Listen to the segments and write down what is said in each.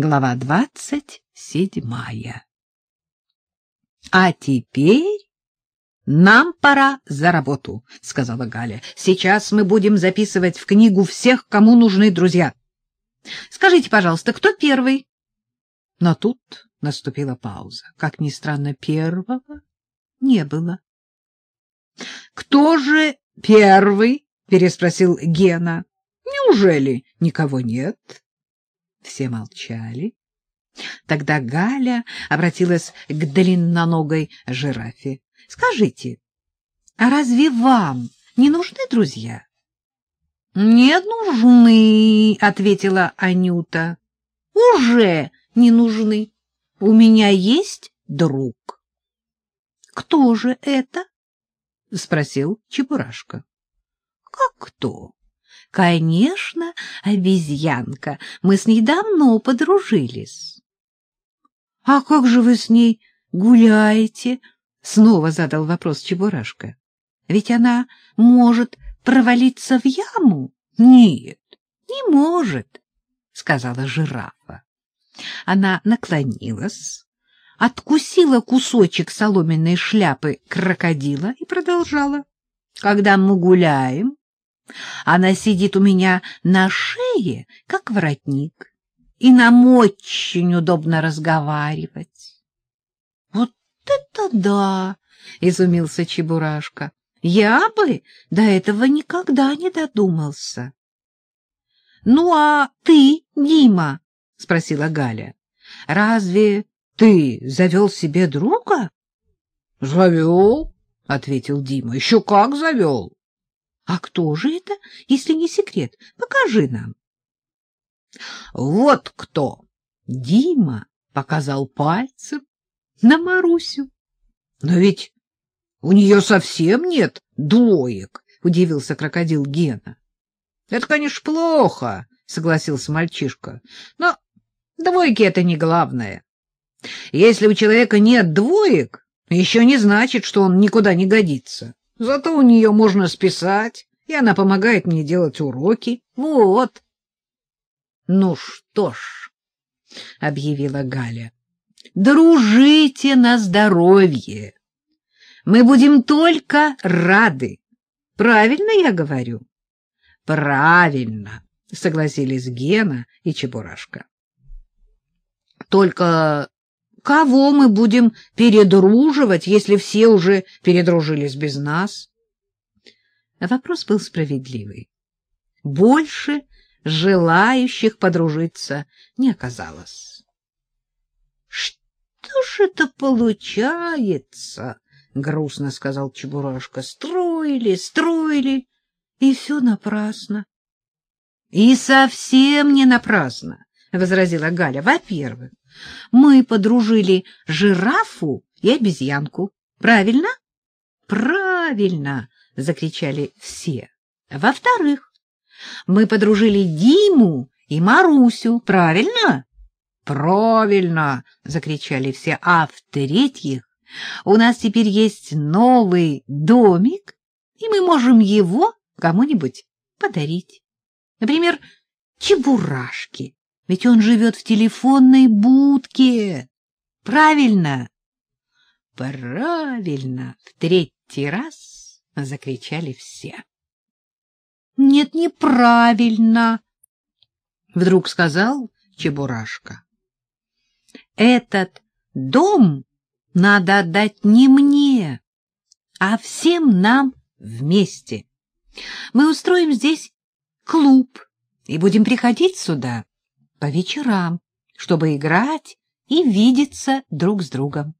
Глава двадцать седьмая. А теперь нам пора за работу, сказала Галя. Сейчас мы будем записывать в книгу всех, кому нужны друзья. Скажите, пожалуйста, кто первый? Но тут наступила пауза. Как ни странно, первого не было. Кто же первый? переспросил Гена. Неужели никого нет? Все молчали. Тогда Галя обратилась к длинноногой жирафе. — Скажите, а разве вам не нужны друзья? — Не нужны, — ответила Анюта. — Уже не нужны. У меня есть друг. — Кто же это? — спросил Чебурашка. — Как кто? — Конечно, обезьянка. Мы с ней давно подружились. — А как же вы с ней гуляете? — снова задал вопрос Чебурашка. — Ведь она может провалиться в яму? — Нет, не может, — сказала жирафа. Она наклонилась, откусила кусочек соломенной шляпы крокодила и продолжала. — Когда мы гуляем, она сидит у меня на шее, как воротник, и нам очень удобно разговаривать. — Вот это да! — изумился Чебурашка. — Я бы до этого никогда не додумался. — Ну, а ты, Дима? — спросила Галя. — Разве ты завел себе друга? — Завел, — ответил Дима. — Еще как завел. А кто же это, если не секрет? Покажи нам. Вот кто. Дима показал пальцем на Марусю. Но ведь у нее совсем нет двоек, удивился крокодил Гена. Это, конечно, плохо, согласился мальчишка. Но двойки это не главное. Если у человека нет двоек, еще не значит, что он никуда не годится. Зато у нее можно списать, и она помогает мне делать уроки. Вот. — Ну что ж, — объявила Галя, — дружите на здоровье. Мы будем только рады. Правильно я говорю? — Правильно, — согласились Гена и Чебурашка. — Только Кого мы будем передруживать, если все уже передружились без нас? Вопрос был справедливый. Больше желающих подружиться не оказалось. — Что же это получается? — грустно сказал Чебурашка. — Строили, строили, и все напрасно. — И совсем не напрасно, — возразила Галя. — Во-первых, мы подружили жирафу и обезьянку. Правильно? Правильно, закричали все. Во-вторых, мы подружили Диму и Марусю. Правильно? Правильно, закричали все. А в-третьих, у нас теперь есть новый домик, и мы можем его кому-нибудь подарить. Например, чебурашки ведь он живет в телефонной будке. Правильно? Правильно, в третий раз закричали все. Нет, неправильно, вдруг сказал Чебурашка. Этот дом надо отдать не мне, а всем нам вместе. Мы устроим здесь клуб и будем приходить сюда по вечерам, чтобы играть и видеться друг с другом.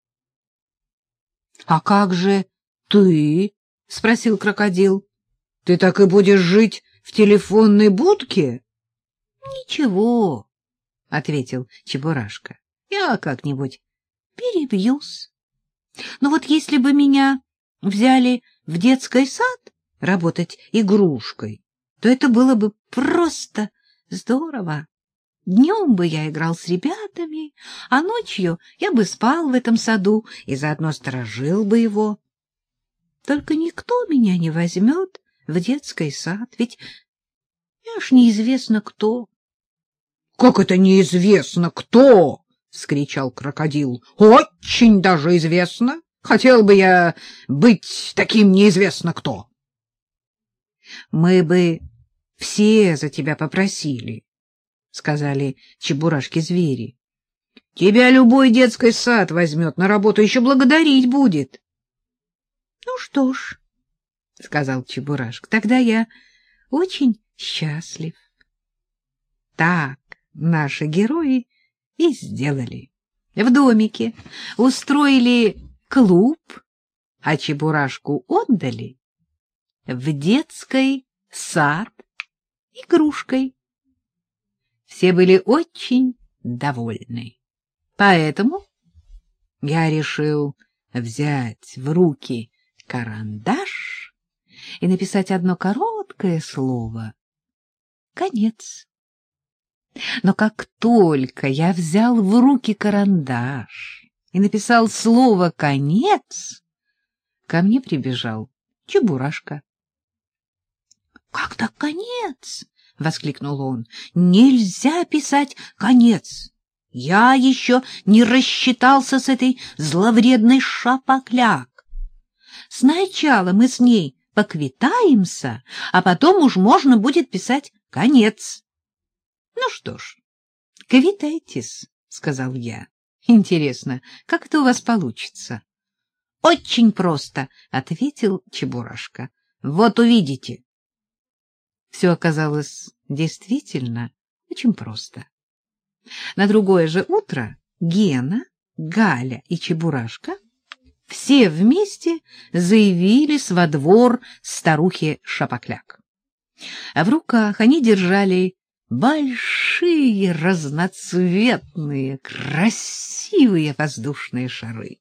— А как же ты? — спросил крокодил. — Ты так и будешь жить в телефонной будке? — Ничего, — ответил Чебурашка. — Я как-нибудь перебьюсь. Но вот если бы меня взяли в детский сад работать игрушкой, то это было бы просто здорово. Днем бы я играл с ребятами, а ночью я бы спал в этом саду и заодно сторожил бы его. Только никто меня не возьмет в детский сад, ведь я ж неизвестно кто. Как это неизвестно кто? — вскричал крокодил. — Очень даже известно. Хотел бы я быть таким неизвестно кто. — Мы бы все за тебя попросили, — сказали чебурашки-звери. — Тебя любой детский сад возьмет на работу, еще благодарить будет. — Ну что ж, — сказал чебурашка, — тогда я очень счастлив. Так наши герои и сделали. В домике устроили клуб, а Чебурашку отдали в детской сад игрушкой. Все были очень довольны. Поэтому я решил взять в руки карандаш и написать одно короткое слово «Конец». Но как только я взял в руки карандаш и написал слово «конец», ко мне прибежал Чебурашка. — Как так конец? — воскликнул он. — Нельзя писать «конец». Я еще не рассчитался с этой зловредной шапокляк. Сначала мы с ней поквитаемся, а потом уж можно будет писать «конец». Ну что ж, квитайтесь, — сказал я. Интересно, как это у вас получится? — Очень просто, — ответил Чебурашка. — Вот увидите. Все оказалось действительно очень просто. На другое же утро Гена, Галя и Чебурашка все вместе заявились во двор старухи Шапокляк. А в руках они держали большие разноцветные, красивые воздушные шары.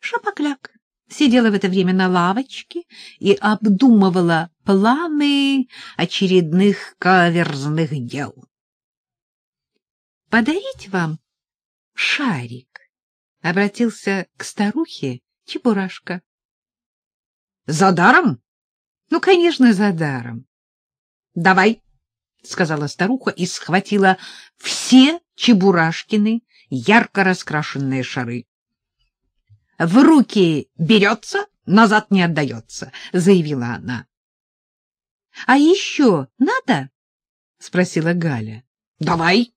Шапокляк сидела в это время на лавочке и обдумывала планы очередных каверзных дел. — Подарить вам шарик? — обратился к старухе Чебурашка. — За даром? — Ну, конечно, за даром. — Давай, — сказала старуха и схватила все Чебурашкины ярко раскрашенные шары. — В руки берется, назад не отдается, — заявила она. — А еще надо? — спросила Галя. — Давай.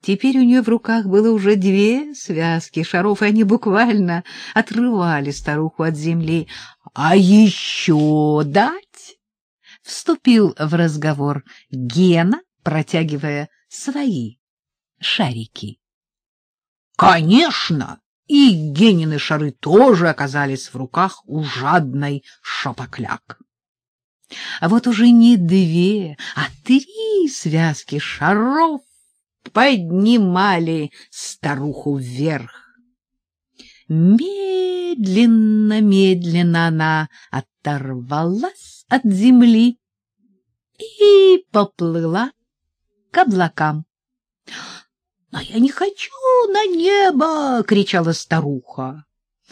Теперь у нее в руках было уже две связки шаров, и они буквально отрывали старуху от земли. — А еще дать? вступил в разговор Гена, протягивая свои шарики. Конечно, и Генины шары тоже оказались в руках у жадной шапокляк. А вот уже не две, а три связки шаров поднимали старуху вверх. Медленно-медленно она оторвалась от земли и поплыла к облакам. — Но я не хочу на небо! — кричала старуха.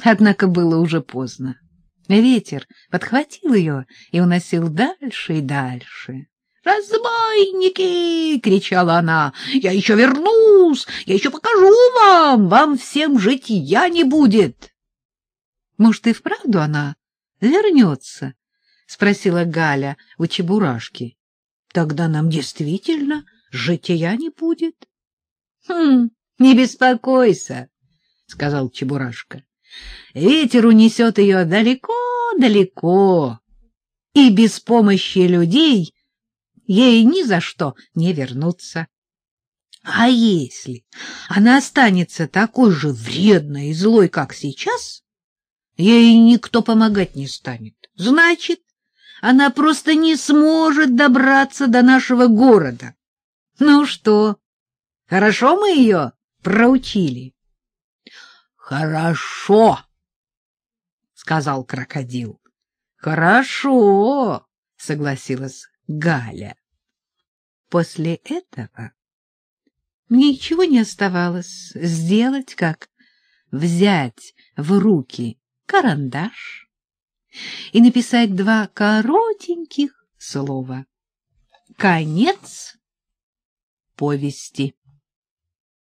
Однако было уже поздно. Ветер подхватил ее и уносил дальше и дальше. «Разбойники!» — кричала она. «Я еще вернусь! Я еще покажу вам! Вам всем житья не будет!» «Может, и вправду она вернется?» — спросила Галя у Чебурашки. Тогда нам действительно жития не будет. — Хм, не беспокойся, — сказал Чебурашка. — Ветер унесет ее далеко-далеко, и без помощи людей ей ни за что не вернуться. А если она останется такой же вредной и злой, как сейчас, ей никто помогать не станет. Значит, она просто не сможет добраться до нашего города. Ну что, хорошо мы ее проучили? — Хорошо, — сказал крокодил. — Хорошо, — согласилась Галя. После этого мне ничего не оставалось сделать, как взять в руки карандаш, и написать два коротеньких слова. Конец повести.